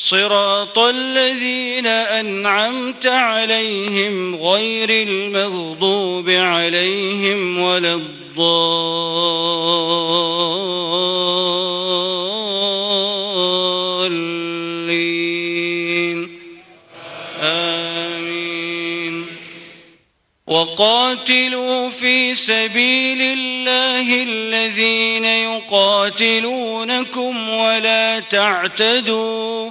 صراط الذين أنعمت عليهم غير المغضوب عليهم ولا الضالين. آمين. وقاتلوا في سبيل الله الذين يقاتلونكم ولا تعتدوا.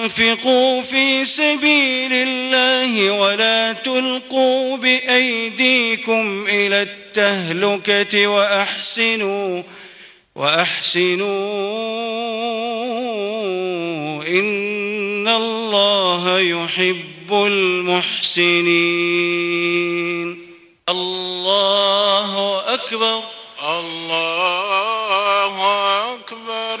وأنفقوا في سبيل الله ولا تلقوا بأيديكم إلى التهلكة وأحسنوا وأحسنوا إن الله يحب المحسنين. الله أكبر. الله أكبر.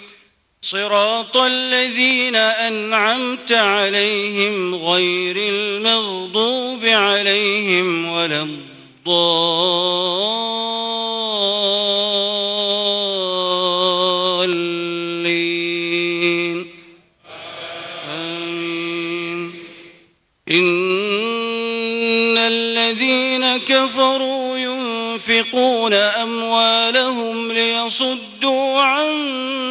صراط الذين أنعمت عليهم غير المغضوب عليهم ولا الضالين. آمين. إن الذين كفروا ينفقون أموالهم ليصدوا عن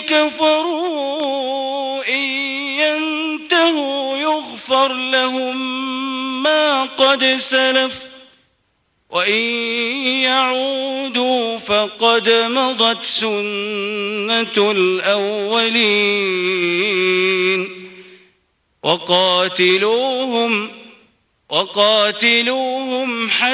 كفروا إن ينتهوا يغفر لهم ما قد سلف وإن يعودوا فقد مضت سنة الأولين وقاتلوهم وقاتلوهم حتى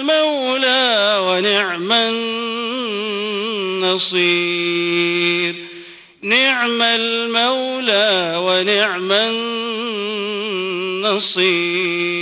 ونعم النصير. نعم المولى ونعم النصير.